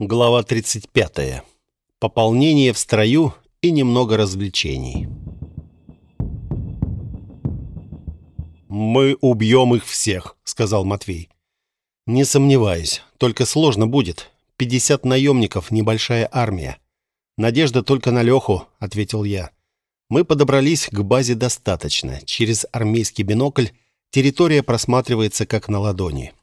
Глава 35. Пополнение в строю и немного развлечений. «Мы убьем их всех», — сказал Матвей. «Не сомневаюсь, только сложно будет. Пятьдесят наемников — небольшая армия. Надежда только на Леху», — ответил я. Мы подобрались к базе достаточно. Через армейский бинокль территория просматривается как на ладони.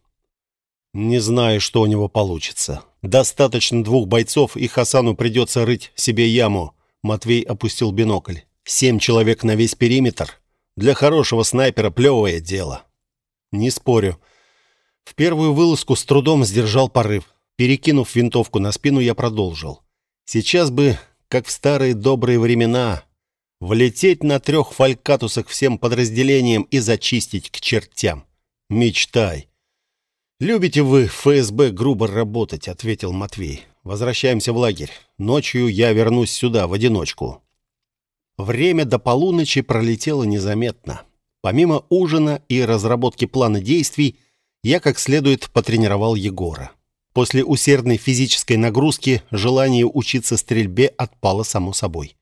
Не знаю, что у него получится. Достаточно двух бойцов, и Хасану придется рыть себе яму. Матвей опустил бинокль. Семь человек на весь периметр. Для хорошего снайпера плевое дело. Не спорю. В первую вылазку с трудом сдержал порыв. Перекинув винтовку на спину, я продолжил. Сейчас бы, как в старые добрые времена, влететь на трех фалькатусах всем подразделениям и зачистить к чертям. Мечтай. «Любите вы ФСБ грубо работать», — ответил Матвей. «Возвращаемся в лагерь. Ночью я вернусь сюда в одиночку». Время до полуночи пролетело незаметно. Помимо ужина и разработки плана действий, я как следует потренировал Егора. После усердной физической нагрузки желание учиться стрельбе отпало само собой.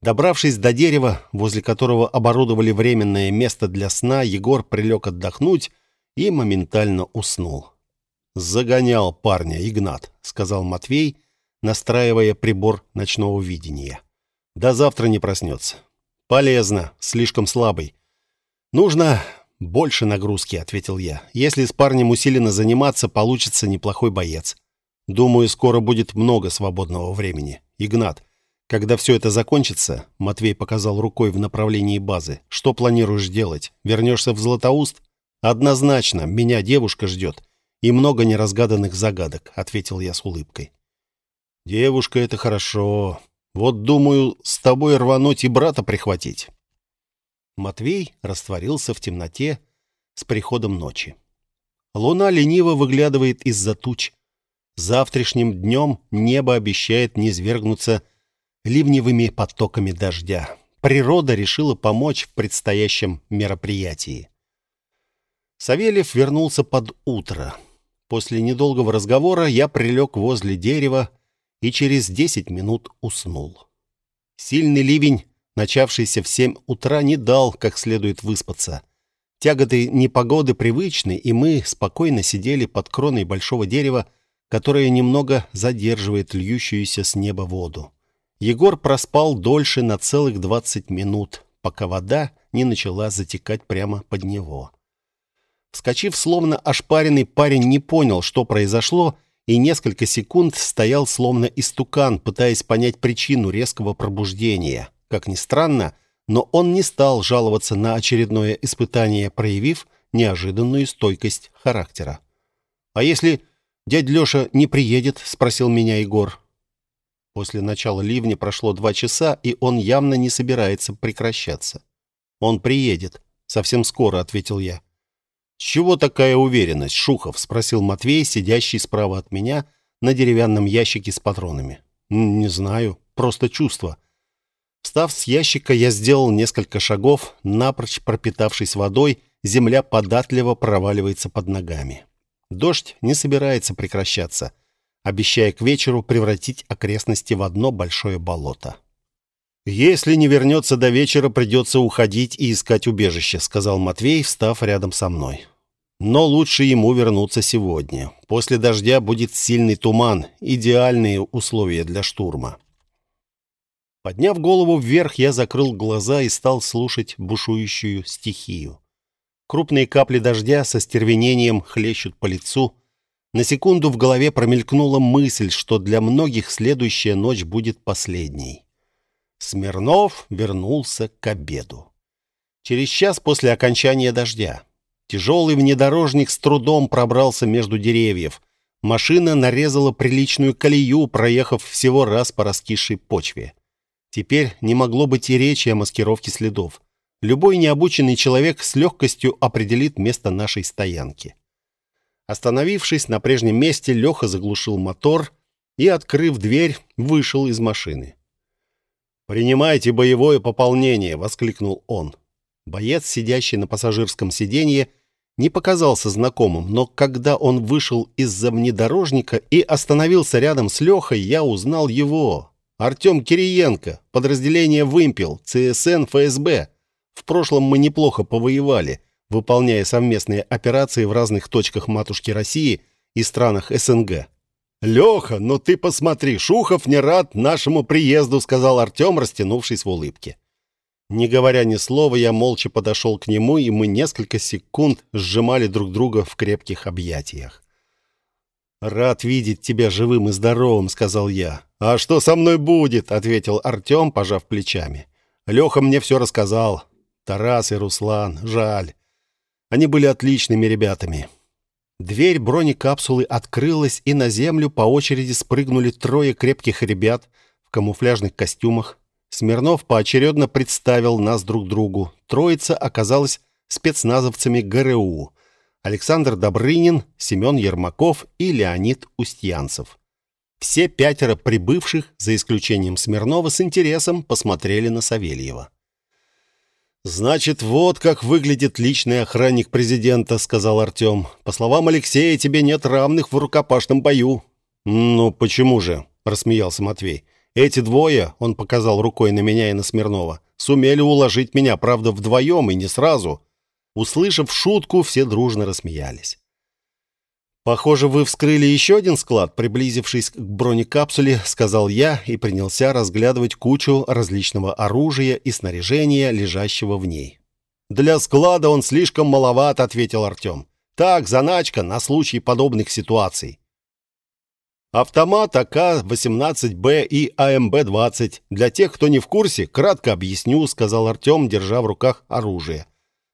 Добравшись до дерева, возле которого оборудовали временное место для сна, Егор прилег отдохнуть, и моментально уснул. «Загонял парня Игнат», — сказал Матвей, настраивая прибор ночного видения. «До завтра не проснется». «Полезно, слишком слабый». «Нужно больше нагрузки», — ответил я. «Если с парнем усиленно заниматься, получится неплохой боец. Думаю, скоро будет много свободного времени. Игнат, когда все это закончится, Матвей показал рукой в направлении базы. Что планируешь делать? Вернешься в Златоуст? Однозначно, меня девушка ждет. И много неразгаданных загадок, ответил я с улыбкой. Девушка это хорошо. Вот думаю, с тобой рвануть и брата прихватить. Матвей растворился в темноте с приходом ночи. Луна лениво выглядывает из-за туч. Завтрашним днем небо обещает низвергнуться ливневыми потоками дождя. Природа решила помочь в предстоящем мероприятии. Савельев вернулся под утро. После недолгого разговора я прилег возле дерева и через десять минут уснул. Сильный ливень, начавшийся в семь утра, не дал как следует выспаться. Тяготы непогоды привычны, и мы спокойно сидели под кроной большого дерева, которое немного задерживает льющуюся с неба воду. Егор проспал дольше на целых двадцать минут, пока вода не начала затекать прямо под него. Вскочив, словно ошпаренный парень не понял, что произошло, и несколько секунд стоял словно истукан, пытаясь понять причину резкого пробуждения. Как ни странно, но он не стал жаловаться на очередное испытание, проявив неожиданную стойкость характера. «А если дядь Леша не приедет?» — спросил меня Егор. После начала ливня прошло два часа, и он явно не собирается прекращаться. «Он приедет. Совсем скоро», — ответил я. «С чего такая уверенность, Шухов?» — спросил Матвей, сидящий справа от меня на деревянном ящике с патронами. «Не знаю, просто чувство». Встав с ящика, я сделал несколько шагов, напрочь пропитавшись водой, земля податливо проваливается под ногами. Дождь не собирается прекращаться, обещая к вечеру превратить окрестности в одно большое болото. «Если не вернется до вечера, придется уходить и искать убежище», — сказал Матвей, встав рядом со мной. Но лучше ему вернуться сегодня. После дождя будет сильный туман, идеальные условия для штурма. Подняв голову вверх, я закрыл глаза и стал слушать бушующую стихию. Крупные капли дождя со стервенением хлещут по лицу. На секунду в голове промелькнула мысль, что для многих следующая ночь будет последней. Смирнов вернулся к обеду. Через час после окончания дождя. Тяжелый внедорожник с трудом пробрался между деревьев. Машина нарезала приличную колею, проехав всего раз по раскисшей почве. Теперь не могло быть и речи о маскировке следов. Любой необученный человек с легкостью определит место нашей стоянки. Остановившись на прежнем месте, Леха заглушил мотор и, открыв дверь, вышел из машины. «Принимайте боевое пополнение!» — воскликнул он. Боец, сидящий на пассажирском сиденье, не показался знакомым, но когда он вышел из-за внедорожника и остановился рядом с Лехой, я узнал его. Артем Кириенко, подразделение «Вымпел», ЦСН, ФСБ. В прошлом мы неплохо повоевали, выполняя совместные операции в разных точках матушки России и странах СНГ. «Леха, ну ты посмотри, Шухов не рад нашему приезду», сказал Артем, растянувшись в улыбке. Не говоря ни слова, я молча подошел к нему, и мы несколько секунд сжимали друг друга в крепких объятиях. «Рад видеть тебя живым и здоровым», — сказал я. «А что со мной будет?» — ответил Артем, пожав плечами. «Леха мне все рассказал. Тарас и Руслан. Жаль. Они были отличными ребятами. Дверь бронекапсулы открылась, и на землю по очереди спрыгнули трое крепких ребят в камуфляжных костюмах. Смирнов поочередно представил нас друг другу. Троица оказалась спецназовцами ГРУ. Александр Добрынин, Семен Ермаков и Леонид Устьянцев. Все пятеро прибывших, за исключением Смирнова, с интересом посмотрели на Савельева. «Значит, вот как выглядит личный охранник президента», — сказал Артем. «По словам Алексея, тебе нет равных в рукопашном бою». «Ну, почему же?» — рассмеялся Матвей. «Эти двое», — он показал рукой на меня и на Смирнова, «сумели уложить меня, правда, вдвоем и не сразу». Услышав шутку, все дружно рассмеялись. «Похоже, вы вскрыли еще один склад, приблизившись к бронекапсуле», — сказал я и принялся разглядывать кучу различного оружия и снаряжения, лежащего в ней. «Для склада он слишком маловат», — ответил Артем. «Так, заначка на случай подобных ситуаций». Автомат АК-18Б и АМБ-20. Для тех, кто не в курсе, кратко объясню, сказал Артем, держа в руках оружие.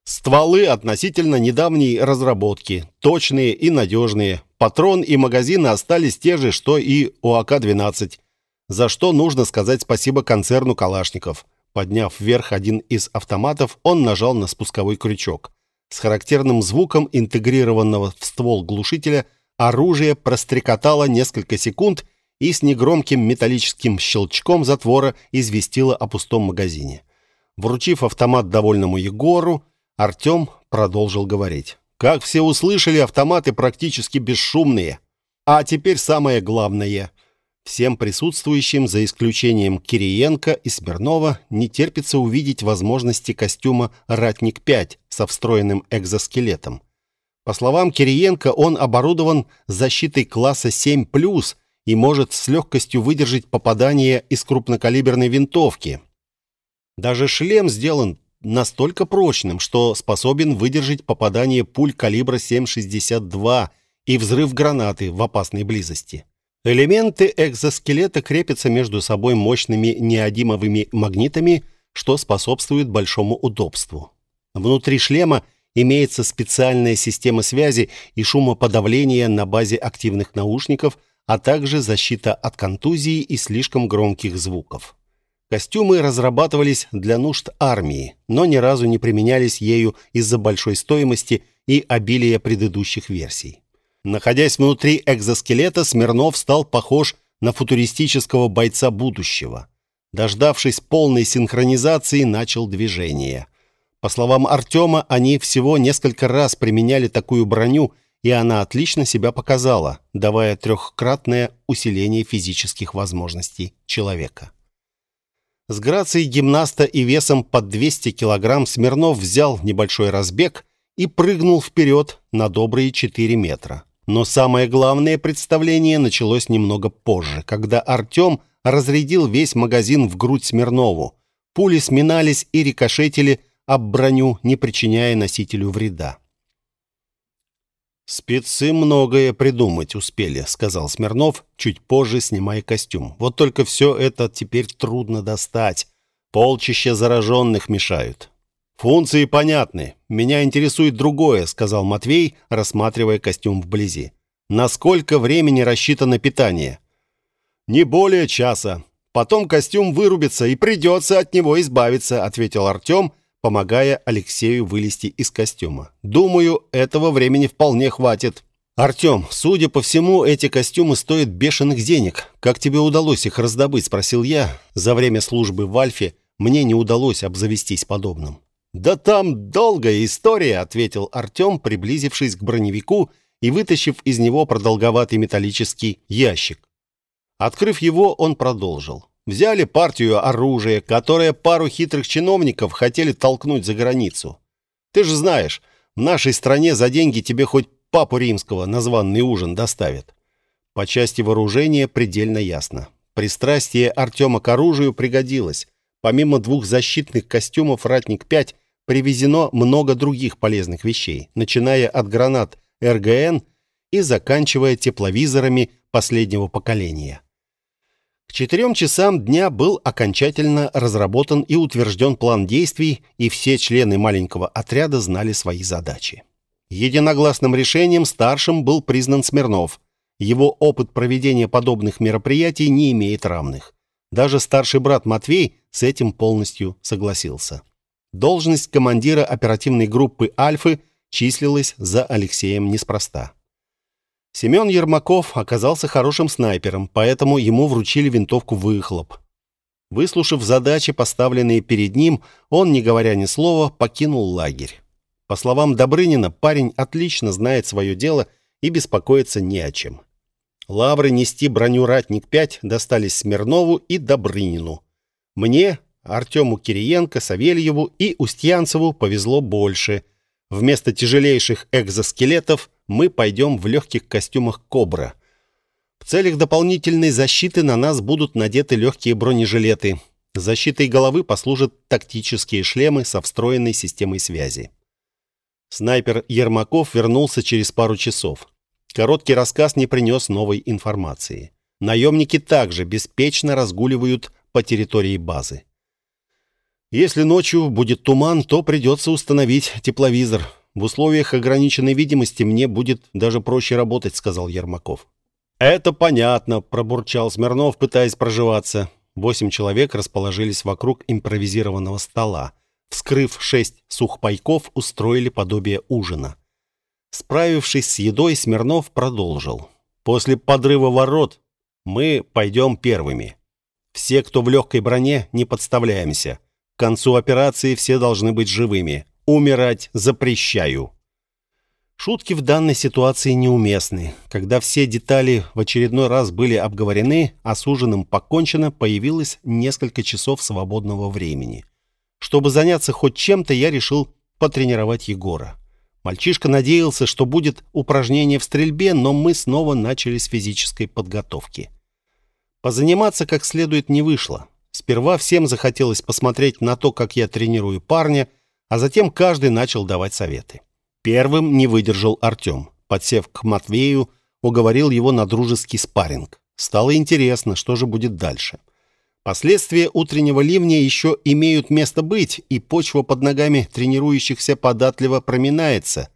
Стволы относительно недавней разработки, точные и надежные. Патрон и магазины остались те же, что и у АК-12. За что нужно сказать спасибо концерну Калашников. Подняв вверх один из автоматов, он нажал на спусковой крючок. С характерным звуком интегрированного в ствол глушителя оружие прострекотало несколько секунд и с негромким металлическим щелчком затвора известило о пустом магазине. Вручив автомат довольному Егору, Артем продолжил говорить. Как все услышали, автоматы практически бесшумные. А теперь самое главное. Всем присутствующим, за исключением Кириенко и Смирнова, не терпится увидеть возможности костюма «Ратник-5» со встроенным экзоскелетом. По словам Кириенко, он оборудован защитой класса 7+, и может с легкостью выдержать попадание из крупнокалиберной винтовки. Даже шлем сделан настолько прочным, что способен выдержать попадание пуль калибра 7,62 и взрыв гранаты в опасной близости. Элементы экзоскелета крепятся между собой мощными неодимовыми магнитами, что способствует большому удобству. Внутри шлема имеется специальная система связи и шумоподавления на базе активных наушников, а также защита от контузии и слишком громких звуков. Костюмы разрабатывались для нужд армии, но ни разу не применялись ею из-за большой стоимости и обилия предыдущих версий. Находясь внутри экзоскелета, Смирнов стал похож на футуристического бойца будущего. Дождавшись полной синхронизации, начал движение. По словам Артема, они всего несколько раз применяли такую броню, и она отлично себя показала, давая трехкратное усиление физических возможностей человека. С грацией гимнаста и весом под 200 килограмм Смирнов взял небольшой разбег и прыгнул вперед на добрые 4 метра. Но самое главное представление началось немного позже, когда Артем разрядил весь магазин в грудь Смирнову. Пули сминались и рикошетили об броню, не причиняя носителю вреда. «Спецы многое придумать успели», — сказал Смирнов, чуть позже снимая костюм. «Вот только все это теперь трудно достать. Полчища зараженных мешают». «Функции понятны. Меня интересует другое», — сказал Матвей, рассматривая костюм вблизи. «Насколько времени рассчитано питание?» «Не более часа. Потом костюм вырубится, и придется от него избавиться», — ответил Артем, помогая Алексею вылезти из костюма. «Думаю, этого времени вполне хватит». «Артем, судя по всему, эти костюмы стоят бешеных денег. Как тебе удалось их раздобыть?» – спросил я. За время службы в Альфе мне не удалось обзавестись подобным. «Да там долгая история», — ответил Артем, приблизившись к броневику и вытащив из него продолговатый металлический ящик. Открыв его, он продолжил. Взяли партию оружия, которое пару хитрых чиновников хотели толкнуть за границу. Ты же знаешь, в нашей стране за деньги тебе хоть папу римского на званный ужин доставят. По части вооружения предельно ясно. Пристрастие Артема к оружию пригодилось. Помимо двух защитных костюмов «Ратник-5» привезено много других полезных вещей, начиная от гранат РГН и заканчивая тепловизорами последнего поколения. К четырем часам дня был окончательно разработан и утвержден план действий, и все члены маленького отряда знали свои задачи. Единогласным решением старшим был признан Смирнов. Его опыт проведения подобных мероприятий не имеет равных. Даже старший брат Матвей с этим полностью согласился. Должность командира оперативной группы «Альфы» числилась за Алексеем неспроста. Семен Ермаков оказался хорошим снайпером, поэтому ему вручили винтовку «Выхлоп». Выслушав задачи, поставленные перед ним, он, не говоря ни слова, покинул лагерь. По словам Добрынина, парень отлично знает свое дело и беспокоится не о чем. Лавры нести броню «Ратник-5» достались Смирнову и Добрынину. Мне, Артему Кириенко, Савельеву и Устьянцеву повезло больше. Вместо тяжелейших экзоскелетов мы пойдем в легких костюмах «Кобра». В целях дополнительной защиты на нас будут надеты легкие бронежилеты. Защитой головы послужат тактические шлемы со встроенной системой связи. Снайпер Ермаков вернулся через пару часов. Короткий рассказ не принес новой информации. Наемники также беспечно разгуливают по территории базы. Если ночью будет туман, то придется установить тепловизор. В условиях ограниченной видимости мне будет даже проще работать, сказал Ермаков. Это понятно, пробурчал Смирнов, пытаясь проживаться. Восемь человек расположились вокруг импровизированного стола. Вскрыв шесть сухпайков, устроили подобие ужина. Справившись с едой, Смирнов продолжил. После подрыва ворот мы пойдем первыми. Все, кто в легкой броне, не подставляемся. К концу операции все должны быть живыми. Умирать запрещаю. Шутки в данной ситуации неуместны. Когда все детали в очередной раз были обговорены, а с ужином покончено, появилось несколько часов свободного времени. Чтобы заняться хоть чем-то, я решил потренировать Егора. Мальчишка надеялся, что будет упражнение в стрельбе, но мы снова начали с физической подготовки. Позаниматься как следует не вышло. Сперва всем захотелось посмотреть на то, как я тренирую парня, а затем каждый начал давать советы. Первым не выдержал Артем. Подсев к Матвею, уговорил его на дружеский спарринг. Стало интересно, что же будет дальше. Последствия утреннего ливня еще имеют место быть, и почва под ногами тренирующихся податливо проминается.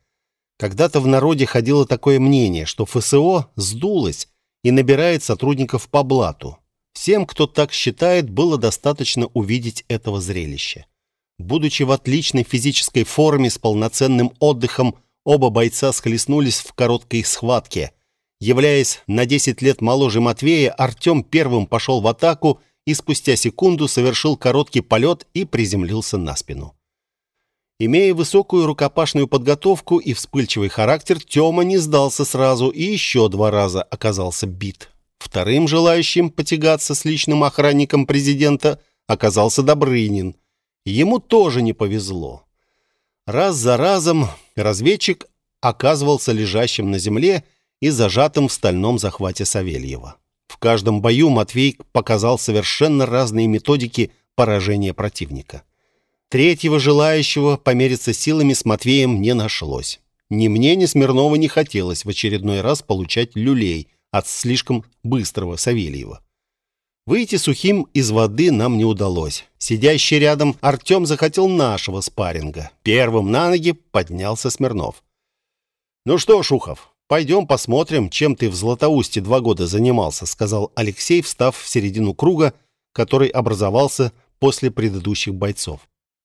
Когда-то в народе ходило такое мнение, что ФСО сдулось и набирает сотрудников по блату. Всем, кто так считает, было достаточно увидеть этого зрелища. Будучи в отличной физической форме с полноценным отдыхом, оба бойца схлестнулись в короткой схватке. Являясь на 10 лет моложе Матвея, Артем первым пошел в атаку и спустя секунду совершил короткий полет и приземлился на спину. Имея высокую рукопашную подготовку и вспыльчивый характер, Тёма не сдался сразу и еще два раза оказался бит. Вторым желающим потягаться с личным охранником президента оказался Добрынин – Ему тоже не повезло. Раз за разом разведчик оказывался лежащим на земле и зажатым в стальном захвате Савельева. В каждом бою Матвей показал совершенно разные методики поражения противника. Третьего желающего помериться силами с Матвеем не нашлось. Ни мне, ни Смирнова не хотелось в очередной раз получать люлей от слишком быстрого Савельева. Выйти сухим из воды нам не удалось. Сидящий рядом Артем захотел нашего спарринга. Первым на ноги поднялся Смирнов. «Ну что, Шухов, пойдем посмотрим, чем ты в Златоусте два года занимался», сказал Алексей, встав в середину круга, который образовался после предыдущих бойцов.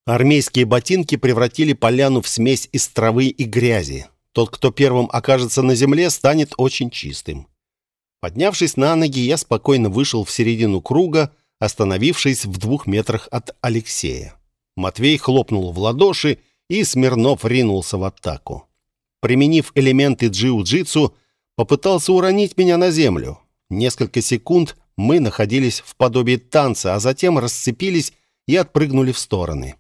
Армейские ботинки превратили поляну в смесь из травы и грязи. Тот, кто первым окажется на земле, станет очень чистым. Поднявшись на ноги, я спокойно вышел в середину круга, остановившись в двух метрах от Алексея. Матвей хлопнул в ладоши, и Смирнов ринулся в атаку. Применив элементы джиу-джитсу, попытался уронить меня на землю. Несколько секунд мы находились в подобии танца, а затем расцепились и отпрыгнули в стороны.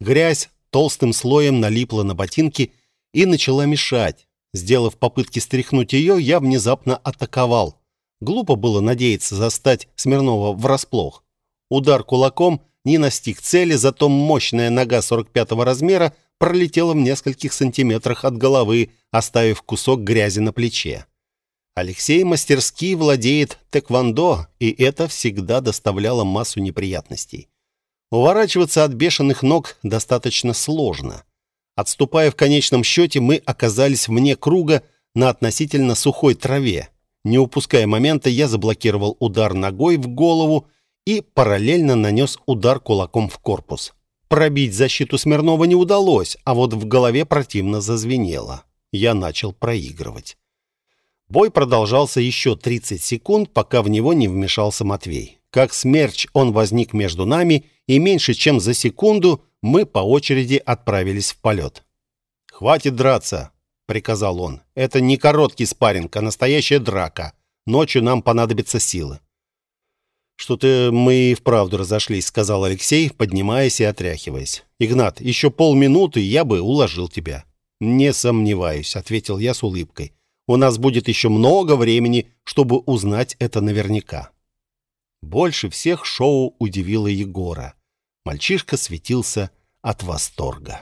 Грязь толстым слоем налипла на ботинки и начала мешать. Сделав попытки стряхнуть ее, я внезапно атаковал. Глупо было надеяться застать Смирнова врасплох. Удар кулаком не настиг цели, зато мощная нога 45-го размера пролетела в нескольких сантиметрах от головы, оставив кусок грязи на плече. Алексей мастерски владеет тэквондо, и это всегда доставляло массу неприятностей. Уворачиваться от бешеных ног достаточно сложно. Отступая в конечном счете, мы оказались вне круга на относительно сухой траве. Не упуская момента, я заблокировал удар ногой в голову и параллельно нанес удар кулаком в корпус. Пробить защиту Смирнова не удалось, а вот в голове противно зазвенело. Я начал проигрывать. Бой продолжался еще 30 секунд, пока в него не вмешался Матвей. Как смерч он возник между нами, и меньше чем за секунду мы по очереди отправились в полет. «Хватит драться», — приказал он. «Это не короткий спарринг, а настоящая драка. Ночью нам понадобятся силы». «Что-то мы и вправду разошлись», — сказал Алексей, поднимаясь и отряхиваясь. «Игнат, еще полминуты, я бы уложил тебя». «Не сомневаюсь», — ответил я с улыбкой. «У нас будет еще много времени, чтобы узнать это наверняка». Больше всех шоу удивило Егора. Мальчишка светился от восторга.